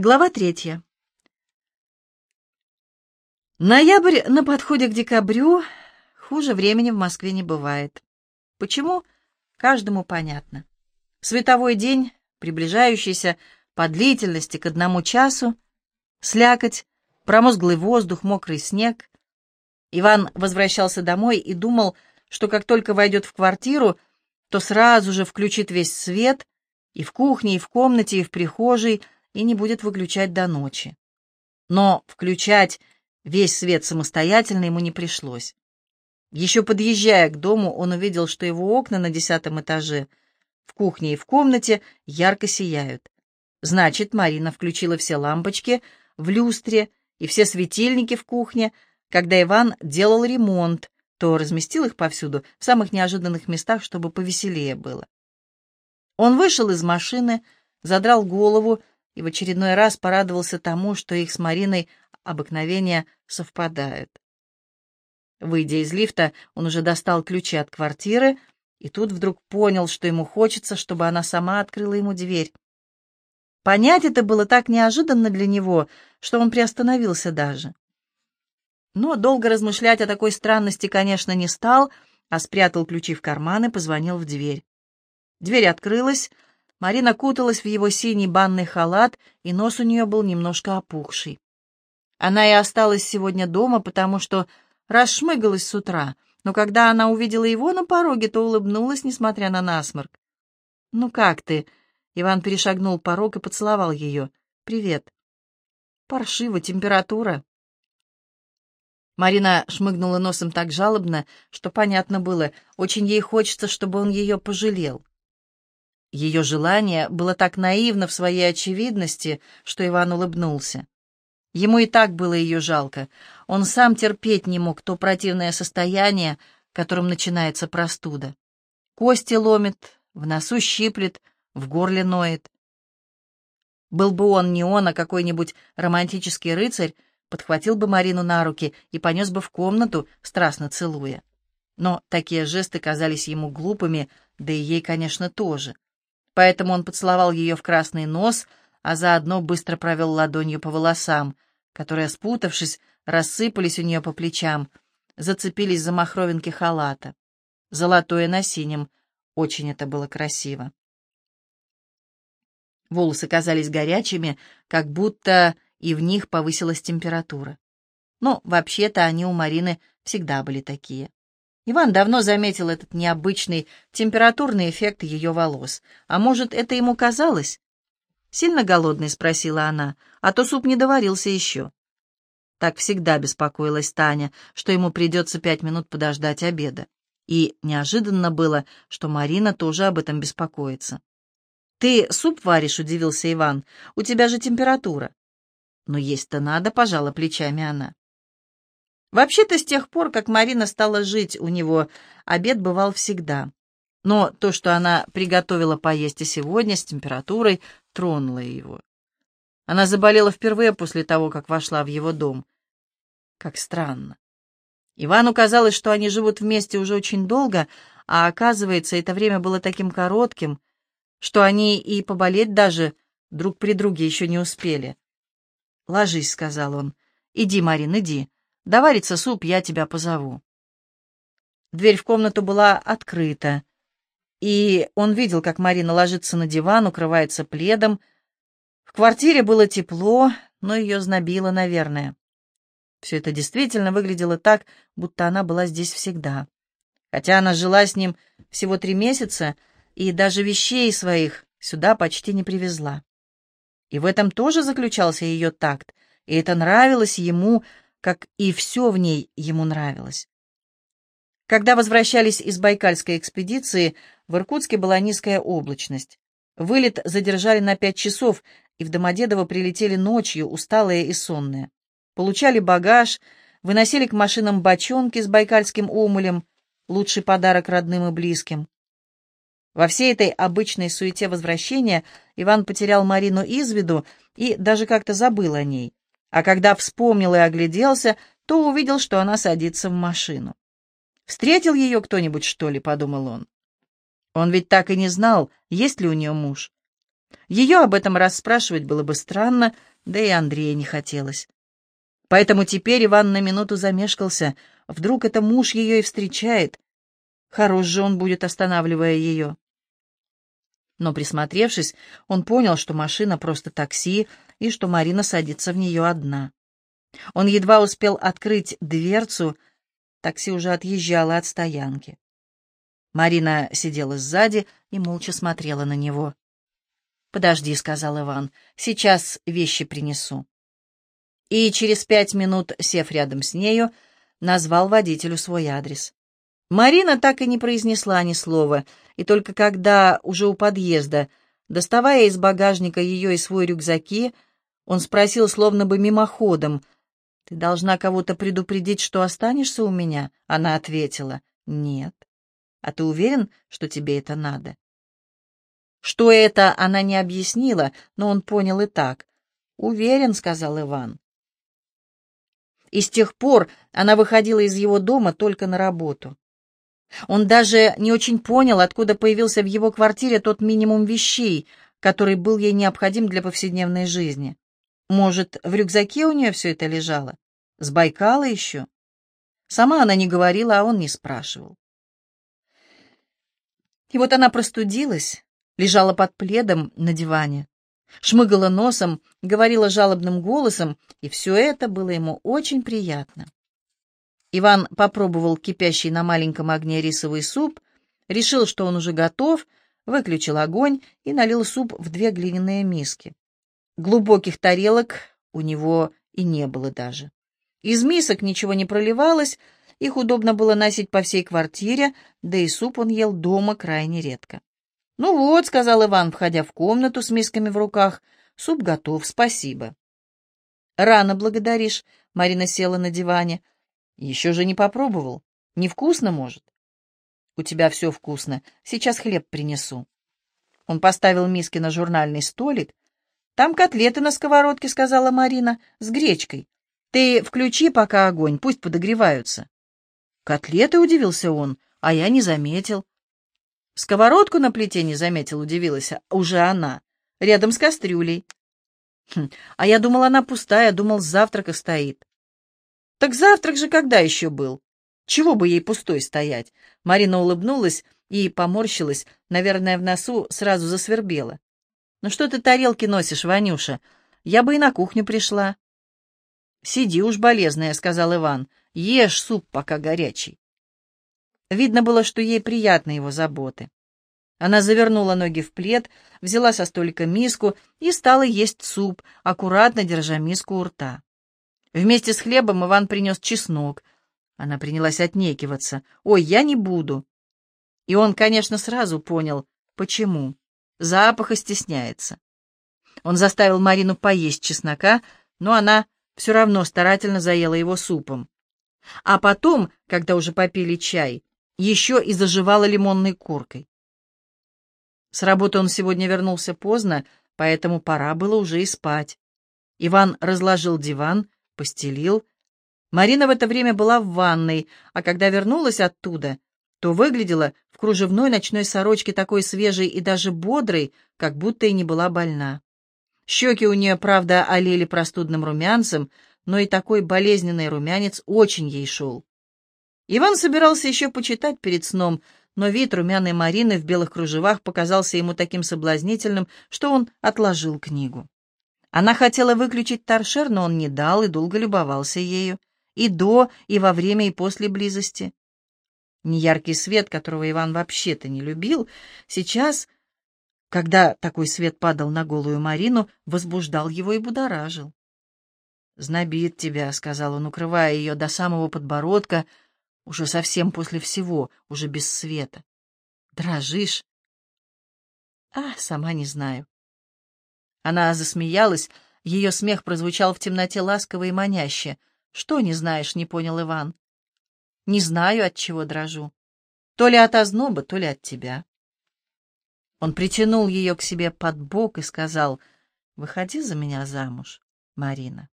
Глава третья. Ноябрь на подходе к декабрю. Хуже времени в Москве не бывает. Почему? Каждому понятно. Световой день, приближающийся по длительности к одному часу, слякоть, промозглый воздух, мокрый снег. Иван возвращался домой и думал, что как только войдет в квартиру, то сразу же включит весь свет и в кухне, и в комнате, и в прихожей — и не будет выключать до ночи. Но включать весь свет самостоятельно ему не пришлось. Еще подъезжая к дому, он увидел, что его окна на десятом этаже в кухне и в комнате ярко сияют. Значит, Марина включила все лампочки в люстре и все светильники в кухне, когда Иван делал ремонт, то разместил их повсюду, в самых неожиданных местах, чтобы повеселее было. Он вышел из машины, задрал голову и в очередной раз порадовался тому, что их с Мариной обыкновения совпадают. Выйдя из лифта, он уже достал ключи от квартиры, и тут вдруг понял, что ему хочется, чтобы она сама открыла ему дверь. Понять это было так неожиданно для него, что он приостановился даже. Но долго размышлять о такой странности, конечно, не стал, а спрятал ключи в карман и позвонил в дверь. Дверь открылась, Марина куталась в его синий банный халат, и нос у нее был немножко опухший. Она и осталась сегодня дома, потому что расшмыгалась с утра, но когда она увидела его на пороге, то улыбнулась, несмотря на насморк. «Ну как ты?» — Иван перешагнул порог и поцеловал ее. «Привет». «Паршиво, температура». Марина шмыгнула носом так жалобно, что понятно было, очень ей хочется, чтобы он ее пожалел. Ее желание было так наивно в своей очевидности, что Иван улыбнулся. Ему и так было ее жалко. Он сам терпеть не мог то противное состояние, которым начинается простуда. Кости ломит, в носу щиплет, в горле ноет. Был бы он не он, а какой-нибудь романтический рыцарь, подхватил бы Марину на руки и понес бы в комнату, страстно целуя. Но такие жесты казались ему глупыми, да и ей, конечно, тоже поэтому он поцеловал ее в красный нос, а заодно быстро провел ладонью по волосам, которые, спутавшись, рассыпались у нее по плечам, зацепились за махровинки халата. Золотое на синем. Очень это было красиво. Волосы казались горячими, как будто и в них повысилась температура. Но вообще-то они у Марины всегда были такие. Иван давно заметил этот необычный температурный эффект ее волос. А может, это ему казалось? «Сильно голодный?» — спросила она. «А то суп не доварился еще». Так всегда беспокоилась Таня, что ему придется пять минут подождать обеда. И неожиданно было, что Марина тоже об этом беспокоится. «Ты суп варишь?» — удивился Иван. «У тебя же температура». «Но есть-то надо», — пожала плечами она. Вообще-то с тех пор, как Марина стала жить у него, обед бывал всегда. Но то, что она приготовила поесть и сегодня с температурой, тронуло его. Она заболела впервые после того, как вошла в его дом. Как странно. Ивану казалось, что они живут вместе уже очень долго, а оказывается, это время было таким коротким, что они и поболеть даже друг при друге еще не успели. «Ложись», — сказал он. «Иди, Марин, иди. Доварится суп, я тебя позову. Дверь в комнату была открыта, и он видел, как Марина ложится на диван, укрывается пледом. В квартире было тепло, но ее знобило, наверное. Все это действительно выглядело так, будто она была здесь всегда. Хотя она жила с ним всего три месяца и даже вещей своих сюда почти не привезла. И в этом тоже заключался ее такт, и это нравилось ему, как и все в ней ему нравилось. Когда возвращались из Байкальской экспедиции, в Иркутске была низкая облачность. Вылет задержали на пять часов, и в Домодедово прилетели ночью, усталые и сонные. Получали багаж, выносили к машинам бочонки с байкальским омулем, лучший подарок родным и близким. Во всей этой обычной суете возвращения Иван потерял Марину из виду и даже как-то забыл о ней а когда вспомнил и огляделся, то увидел, что она садится в машину. «Встретил ее кто-нибудь, что ли?» — подумал он. Он ведь так и не знал, есть ли у нее муж. Ее об этом расспрашивать было бы странно, да и Андрея не хотелось. Поэтому теперь Иван на минуту замешкался. Вдруг это муж ее и встречает. Хорош же он будет, останавливая ее. Но, присмотревшись, он понял, что машина просто такси и что Марина садится в нее одна. Он едва успел открыть дверцу, такси уже отъезжало от стоянки. Марина сидела сзади и молча смотрела на него. «Подожди», — сказал Иван, — «сейчас вещи принесу». И через пять минут, сев рядом с нею, назвал водителю свой адрес. Марина так и не произнесла ни слова, и только когда, уже у подъезда, доставая из багажника ее и свой рюкзаки, он спросил, словно бы мимоходом, «Ты должна кого-то предупредить, что останешься у меня?» Она ответила, «Нет». «А ты уверен, что тебе это надо?» Что это, она не объяснила, но он понял и так. «Уверен», — сказал Иван. И с тех пор она выходила из его дома только на работу. Он даже не очень понял, откуда появился в его квартире тот минимум вещей, который был ей необходим для повседневной жизни. Может, в рюкзаке у нее все это лежало? С Байкала еще? Сама она не говорила, а он не спрашивал. И вот она простудилась, лежала под пледом на диване, шмыгала носом, говорила жалобным голосом, и все это было ему очень приятно. Иван попробовал кипящий на маленьком огне рисовый суп, решил, что он уже готов, выключил огонь и налил суп в две глиняные миски. Глубоких тарелок у него и не было даже. Из мисок ничего не проливалось, их удобно было носить по всей квартире, да и суп он ел дома крайне редко. «Ну вот», — сказал Иван, входя в комнату с мисками в руках, — «суп готов, спасибо». «Рано благодаришь», — Марина села на диване. «Еще же не попробовал. Невкусно, может?» «У тебя все вкусно. Сейчас хлеб принесу». Он поставил миски на журнальный столик. «Там котлеты на сковородке», — сказала Марина, — «с гречкой. Ты включи пока огонь, пусть подогреваются». «Котлеты?» — удивился он, а я не заметил. Сковородку на плите не заметил, удивилась уже она, рядом с кастрюлей. Хм, а я думал, она пустая, думал, завтрака стоит. Так завтрак же когда еще был? Чего бы ей пустой стоять? Марина улыбнулась и поморщилась, наверное, в носу сразу засвербела. «Ну что ты тарелки носишь, Ванюша? Я бы и на кухню пришла». «Сиди уж, болезная», — сказал Иван. «Ешь суп, пока горячий». Видно было, что ей приятны его заботы. Она завернула ноги в плед, взяла со столика миску и стала есть суп, аккуратно держа миску у рта. Вместе с хлебом Иван принес чеснок. Она принялась отнекиваться. «Ой, я не буду». И он, конечно, сразу понял, почему. Запаха стесняется. Он заставил Марину поесть чеснока, но она все равно старательно заела его супом. А потом, когда уже попили чай, еще и заживала лимонной куркой. С работы он сегодня вернулся поздно, поэтому пора было уже и спать. Иван разложил диван, постелил. Марина в это время была в ванной, а когда вернулась оттуда, то выглядела в кружевной ночной сорочке такой свежей и даже бодрой, как будто и не была больна. Щеки у нее, правда, олели простудным румянцем, но и такой болезненный румянец очень ей шел. Иван собирался еще почитать перед сном, но вид румяной Марины в белых кружевах показался ему таким соблазнительным, что он отложил книгу. Она хотела выключить торшер, но он не дал и долго любовался ею, и до, и во время, и после близости. Неяркий свет, которого Иван вообще-то не любил, сейчас, когда такой свет падал на голую Марину, возбуждал его и будоражил. «Знобит тебя», — сказал он, укрывая ее до самого подбородка, — уже совсем после всего, уже без света. Дрожишь? А, сама не знаю. Она засмеялась, ее смех прозвучал в темноте ласково и маняще. «Что не знаешь?» — не понял Иван. «Не знаю, от чего дрожу. То ли от озноба, то ли от тебя». Он притянул ее к себе под бок и сказал, «Выходи за меня замуж, Марина».